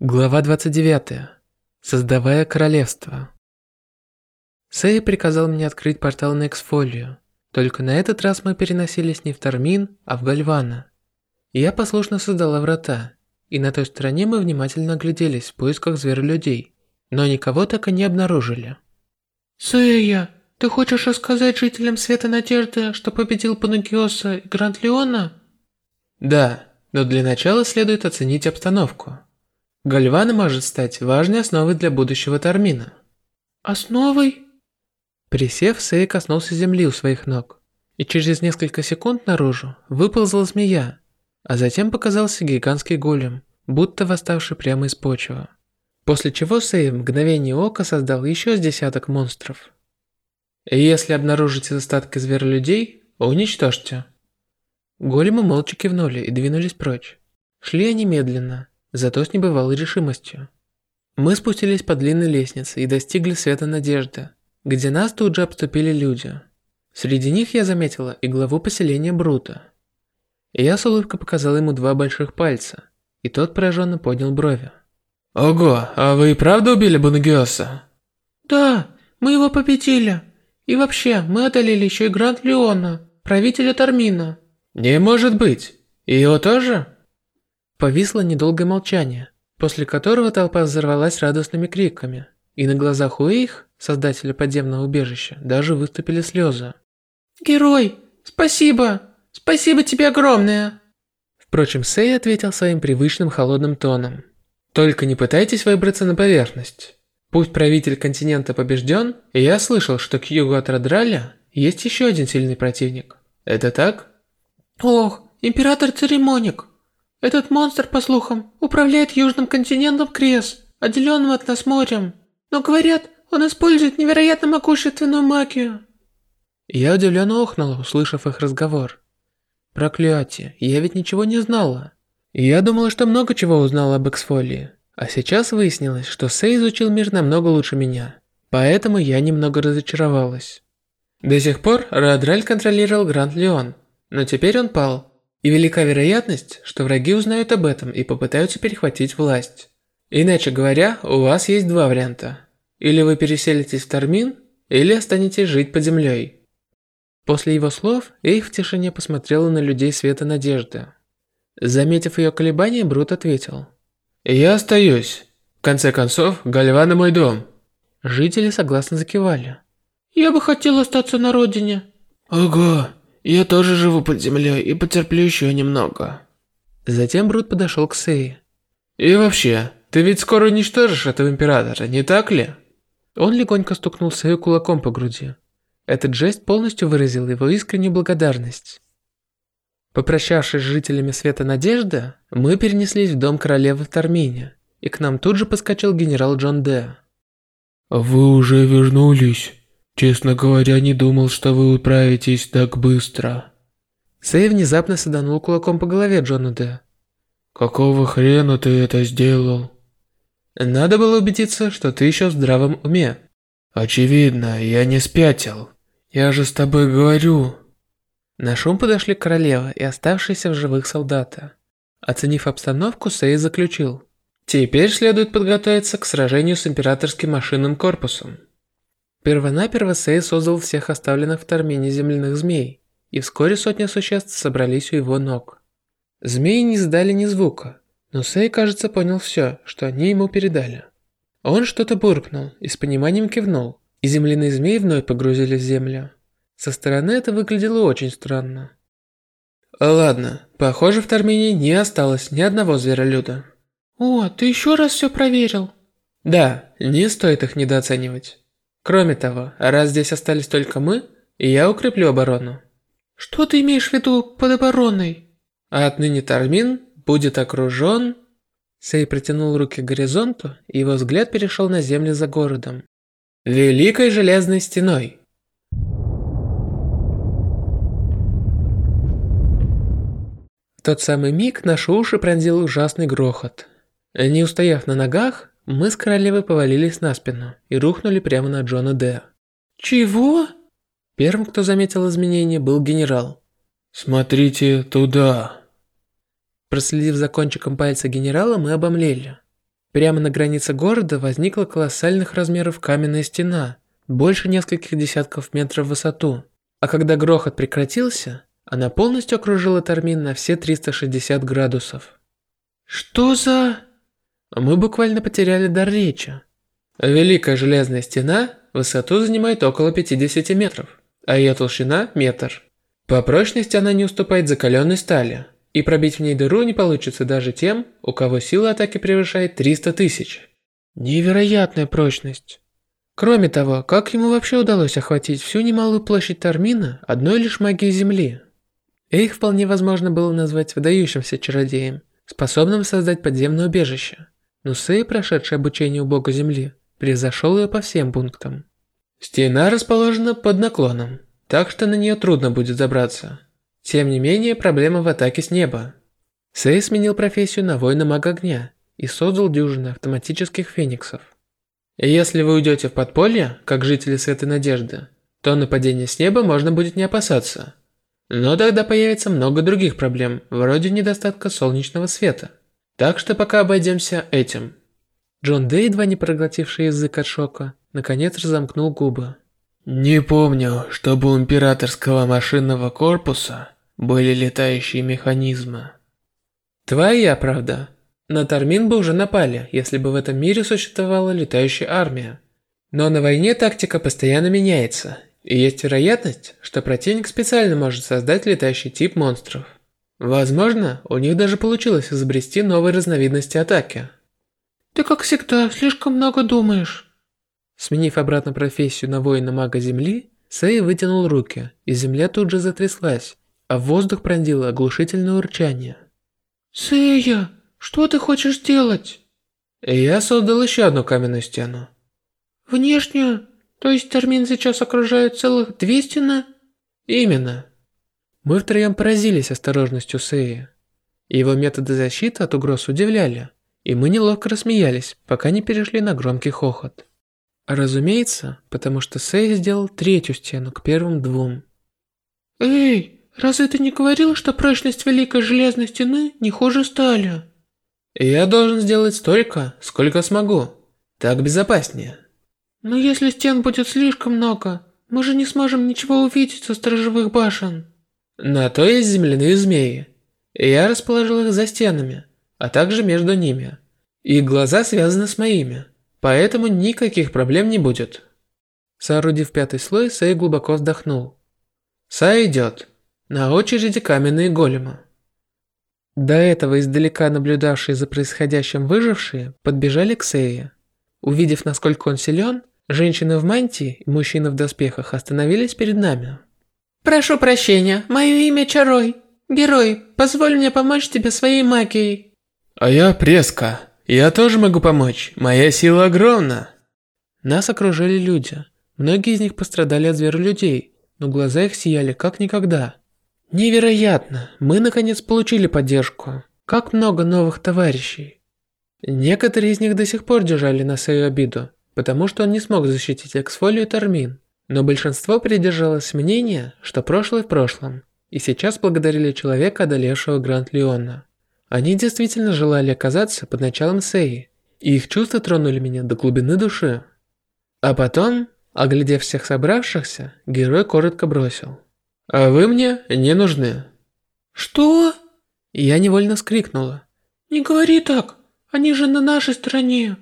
Глава 29. Создавая королевство. Сэй приказал мне открыть портал на Эксфолию. Только на этот раз мы переносились не в Тармин, а в Гальвана. Я послушно создала врата, и на той стороне мы внимательно огляделись в поисках зверолюдей, но никого так и не обнаружили. «Сэя, ты хочешь рассказать жителям Света Надежды, что победил Панагиоса и Гранд Леона?» Да, но для начала следует оценить обстановку. Гальвана может стать важной основой для будущего Тармина. Основой? Присев, Сэй коснулся земли у своих ног. И через несколько секунд наружу выползла змея, а затем показался гигантский голем, будто восставший прямо из почвы. После чего Сэй в мгновение ока создал еще с десяток монстров. Если обнаружите остатки зверолюдей, уничтожьте. Големы молча кивнули и двинулись прочь. Шли они медленно, зато с небывалой решимостью. Мы спустились по длинной лестнице и достигли света надежды, где нас тут же обступили люди. Среди них я заметила и главу поселения Брута. Я с улыбкой показал ему два больших пальца, и тот пораженно поднял брови. «Ого, а вы и правда убили Бунагиоса?» «Да, мы его победили. И вообще, мы одолели еще и Гранд Леона, правителя Тармина». «Не может быть. И его тоже?» Повисло недолгое молчание, после которого толпа взорвалась радостными криками, и на глазах у их, создателя подземного убежища, даже выступили слезы. «Герой, спасибо! Спасибо тебе огромное!» Впрочем, Сэй ответил своим привычным холодным тоном. «Только не пытайтесь выбраться на поверхность. Пусть правитель континента побежден, и я слышал, что к югу от Радраля есть еще один сильный противник. Это так?» «Ох, император Церемоник, этот монстр, по слухам, управляет южным континентом Крес, отделенным от нас морем. Но говорят, он использует невероятно могущественную магию. Я удивленно охнула, услышав их разговор. Проклятие, я ведь ничего не знала. Я думала, что много чего узнала об Эксфолии. А сейчас выяснилось, что Сэй изучил мир намного лучше меня. Поэтому я немного разочаровалась. До сих пор Радраль контролировал Гранд Леон, но теперь он пал. И велика вероятность, что враги узнают об этом и попытаются перехватить власть. Иначе говоря, у вас есть два варианта. Или вы переселитесь в Тармин, или останетесь жить под землей. После его слов, Эйв в тишине посмотрела на людей света надежды. Заметив ее колебания, Брут ответил. «Я остаюсь. В конце концов, Гальвана мой дом». Жители согласно закивали. «Я бы хотел остаться на родине». «Ого, я тоже живу под землей и потерплю еще немного. Затем Брут подошел к Сэй. И вообще, ты ведь скоро уничтожишь этого императора, не так ли? Он легонько стукнул Сэю кулаком по груди. Этот жест полностью выразил его искреннюю благодарность. Попрощавшись с жителями Света Надежды, мы перенеслись в дом королевы в Тармине, и к нам тут же подскочил генерал Джон Д. «Вы уже вернулись?» Честно говоря, не думал, что вы управитесь так быстро. Сэй внезапно саданул кулаком по голове Джона Д. Какого хрена ты это сделал? Надо было убедиться, что ты еще в здравом уме. Очевидно, я не спятил. Я же с тобой говорю. На шум подошли королева и оставшиеся в живых солдаты. Оценив обстановку, Сэй заключил. Теперь следует подготовиться к сражению с императорским машинным корпусом. Первонаперво Сэй создал всех оставленных в Тармине земляных змей, и вскоре сотни существ собрались у его ног. Змеи не сдали ни звука, но Сэй, кажется, понял все, что они ему передали. Он что-то буркнул и с пониманием кивнул, и земляные змеи вновь погрузили в землю. Со стороны это выглядело очень странно. Ладно, похоже в Тармине не осталось ни одного зверолюда. О, ты еще раз все проверил? Да, не стоит их недооценивать. Кроме того, раз здесь остались только мы, я укреплю оборону. Что ты имеешь в виду под обороной? А отныне Тармин будет окружен... Сей протянул руки к горизонту, и его взгляд перешел на землю за городом. Великой железной стеной. В тот самый миг наши уши пронзил ужасный грохот. Не устояв на ногах, мы с королевой повалились на спину и рухнули прямо на Джона Д. «Чего?» Первым, кто заметил изменения, был генерал. «Смотрите туда!» Проследив за кончиком пальца генерала, мы обомлели. Прямо на границе города возникла колоссальных размеров каменная стена, больше нескольких десятков метров в высоту. А когда грохот прекратился, она полностью окружила Тармин на все 360 градусов. Что за... Мы буквально потеряли дар речи. Великая железная стена высоту занимает около 50 метров, а ее толщина – метр. По прочности она не уступает закаленной стали, и пробить в ней дыру не получится даже тем, у кого сила атаки превышает 300 тысяч. Невероятная прочность. Кроме того, как ему вообще удалось охватить всю немалую площадь Тармина одной лишь магией Земли? Их вполне возможно было назвать выдающимся чародеем, способным создать подземное убежище. Но Сэй, прошедший обучение у бога Земли, превзошел ее по всем пунктам. Стена расположена под наклоном, так что на нее трудно будет забраться. Тем не менее, проблема в атаке с неба. Сэй сменил профессию на воина-мага огня и создал дюжину автоматических фениксов. Если вы уйдете в подполье, как жители Светой Надежды, то нападения с неба можно будет не опасаться. Но тогда появится много других проблем, вроде недостатка солнечного света. Так что пока обойдемся этим. Джон Дэй, едва не проглотивший язык от шока, наконец разомкнул губы. Не помню, чтобы у императорского машинного корпуса были летающие механизмы. Твоя правда. На Тармин бы уже напали, если бы в этом мире существовала летающая армия. Но на войне тактика постоянно меняется, и есть вероятность, что противник специально может создать летающий тип монстров. Возможно, у них даже получилось изобрести новые разновидности атаки. Ты как всегда слишком много думаешь. Сменив обратно профессию на воина-мага Земли, Сэй вытянул руки, и земля тут же затряслась, а в воздух пронзило оглушительное урчание. Сэя, что ты хочешь делать? Я создал еще одну каменную стену. Внешнюю? То есть Термин сейчас окружает целых две стены? Именно. Мы втроем поразились осторожностью Сэя. Его методы защиты от угроз удивляли, и мы неловко рассмеялись, пока не перешли на громкий хохот. Разумеется, потому что Сэй сделал третью стену к первым двум. Эй, разве ты не говорил, что прочность Великой Железной Стены не хуже стали? Я должен сделать столько, сколько смогу. Так безопаснее. Но если стен будет слишком много, мы же не сможем ничего увидеть со сторожевых башен. На то есть земляные змеи. Я расположил их за стенами, а также между ними. Их глаза связаны с моими, поэтому никаких проблем не будет. Соорудив пятый слой, Сэй глубоко вздохнул. Сай идет. На очереди каменные големы. До этого издалека наблюдавшие за происходящим выжившие подбежали к Сее. Увидев, насколько он силен, женщины в мантии и мужчины в доспехах остановились перед нами. «Прошу прощения, мое имя Чарой. Герой, позволь мне помочь тебе своей магией». «А я Преска. Я тоже могу помочь. Моя сила огромна». Нас окружили люди. Многие из них пострадали от зверолюдей, но глаза их сияли как никогда. Невероятно! Мы наконец получили поддержку. Как много новых товарищей. Некоторые из них до сих пор держали на свою обиду, потому что он не смог защитить Эксфолию Тармин. Но большинство придержалось мнения, что прошлое в прошлом, и сейчас благодарили человека, одолевшего Гранд Леона. Они действительно желали оказаться под началом Сеи, и их чувства тронули меня до глубины души. А потом, оглядев всех собравшихся, герой коротко бросил. А вы мне не нужны. Что? Я невольно скрикнула. Не говори так, они же на нашей стороне.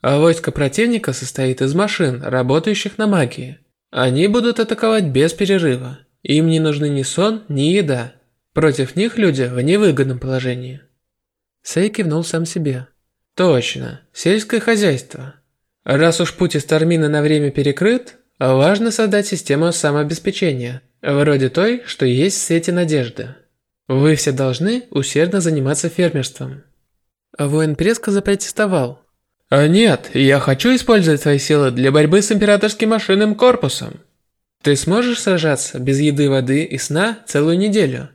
А войско противника состоит из машин, работающих на магии. Они будут атаковать без перерыва. Им не нужны ни сон, ни еда. Против них люди в невыгодном положении. Сэй кивнул сам себе. Точно, сельское хозяйство. Раз уж путь из Тармина на время перекрыт, важно создать систему самообеспечения – Вроде той, что есть в свете надежды. Вы все должны усердно заниматься фермерством. Воин Преска запротестовал. А нет, я хочу использовать свои силы для борьбы с императорским машинным корпусом. Ты сможешь сражаться без еды, воды и сна целую неделю?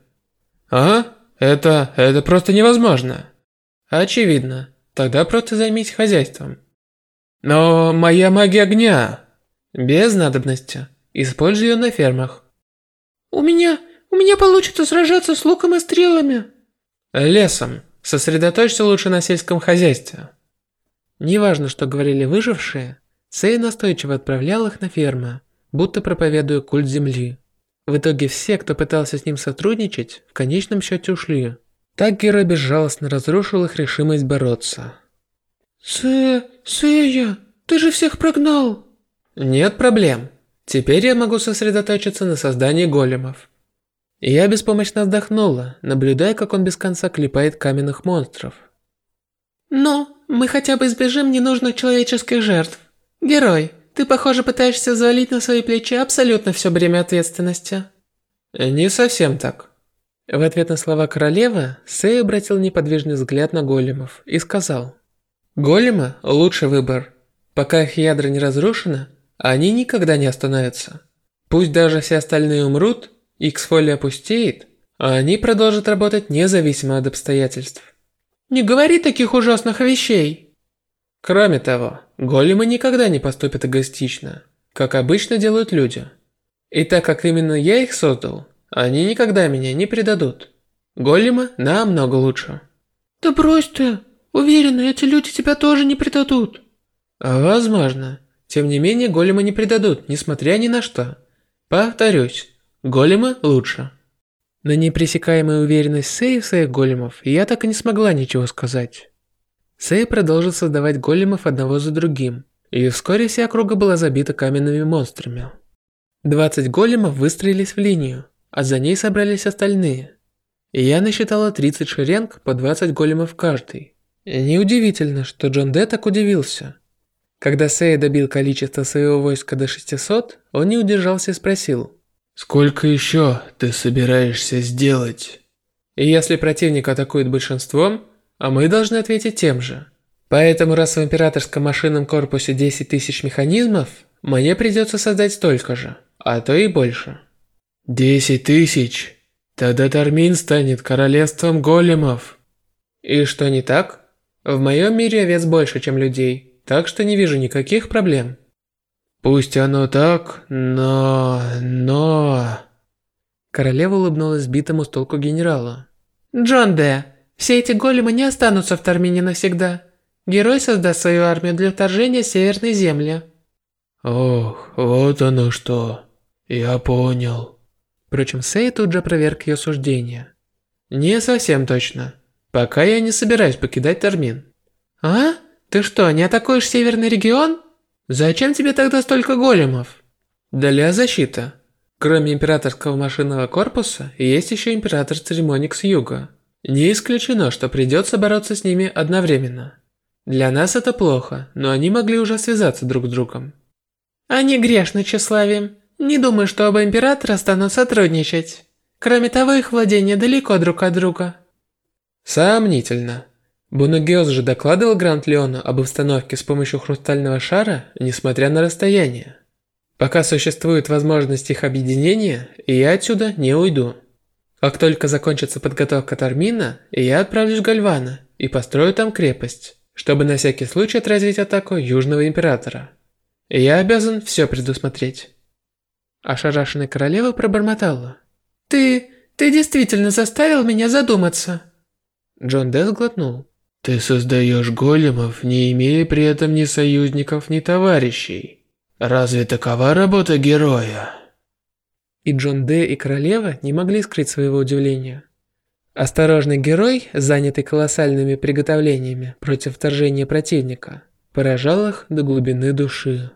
А? Это... это просто невозможно. Очевидно. Тогда просто займись хозяйством. Но моя магия огня... Без надобности. Используй ее на фермах. У меня... у меня получится сражаться с луком и стрелами. Лесом. Сосредоточься лучше на сельском хозяйстве. Неважно, что говорили выжившие, Сэй настойчиво отправлял их на ферму, будто проповедуя культ земли. В итоге все, кто пытался с ним сотрудничать, в конечном счете ушли. Так герой безжалостно разрушил их решимость бороться. Сэ... Сэя, ты же всех прогнал. Нет проблем. Теперь я могу сосредоточиться на создании големов. Я беспомощно вздохнула, наблюдая, как он без конца клепает каменных монстров. Но мы хотя бы избежим ненужных человеческих жертв. Герой, ты, похоже, пытаешься завалить на свои плечи абсолютно все бремя ответственности. Не совсем так. В ответ на слова королевы, Сэй обратил неподвижный взгляд на големов и сказал. Големы – лучший выбор. Пока их ядра не разрушены, они никогда не остановятся. Пусть даже все остальные умрут, X-фолия опустеет, а они продолжат работать независимо от обстоятельств. Не говори таких ужасных вещей. Кроме того, големы никогда не поступят эгоистично, как обычно делают люди. И так как именно я их создал, они никогда меня не предадут. Големы намного лучше. Да брось ты. Уверена, эти люди тебя тоже не предадут. Возможно. Тем не менее, големы не предадут, несмотря ни на что. Повторюсь, големы лучше. На непресекаемую уверенность Сэй в своих големов я так и не смогла ничего сказать. Сэй продолжил создавать големов одного за другим, и вскоре вся округа была забита каменными монстрами. 20 големов выстроились в линию, а за ней собрались остальные. И я насчитала 30 шеренг по 20 големов каждый. Неудивительно, что Джон Дэ так удивился. Когда Сэй добил количество своего войска до 600, он не удержался и спросил. «Сколько еще ты собираешься сделать?» И если противник атакует большинством, а мы должны ответить тем же. Поэтому раз в императорском машинном корпусе 10 тысяч механизмов, мне придется создать столько же, а то и больше. Десять тысяч? Тогда Тармин станет королевством големов. И что не так? В моем мире овец больше, чем людей, так что не вижу никаких проблем. Пусть оно так, но... но... Королева улыбнулась сбитому с толку генерала. Джон Д, все эти големы не останутся в Тармине навсегда. Герой создаст свою армию для вторжения в Северной Земли. Ох, вот оно что. Я понял. Впрочем, Сэй тут же проверк ее суждения. Не совсем точно. Пока я не собираюсь покидать Тармин. А? Ты что, не атакуешь северный регион? Зачем тебе тогда столько големов? Для защиты. Кроме императорского машинного корпуса, есть еще император церемоник с юга. Не исключено, что придется бороться с ними одновременно. Для нас это плохо, но они могли уже связаться друг с другом. Они грешны тщеславием. Не думаю, что оба императора станут сотрудничать. Кроме того, их владения далеко друг от друга. Сомнительно. Бунагиос же докладывал Гранд Леону об обстановке с помощью хрустального шара, несмотря на расстояние. Пока существует возможность их объединения, я отсюда не уйду. Как только закончится подготовка Тармина, я отправлюсь в Гальвана и построю там крепость, чтобы на всякий случай отразить атаку Южного Императора. Я обязан все предусмотреть. Ошарашенная королева пробормотала. «Ты... ты действительно заставил меня задуматься». Джон Десс глотнул. «Ты создаешь големов, не имея при этом ни союзников, ни товарищей. Разве такова работа героя?» И Джон Д. и королева не могли скрыть своего удивления. Осторожный герой, занятый колоссальными приготовлениями против вторжения противника, поражал их до глубины души.